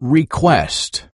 request.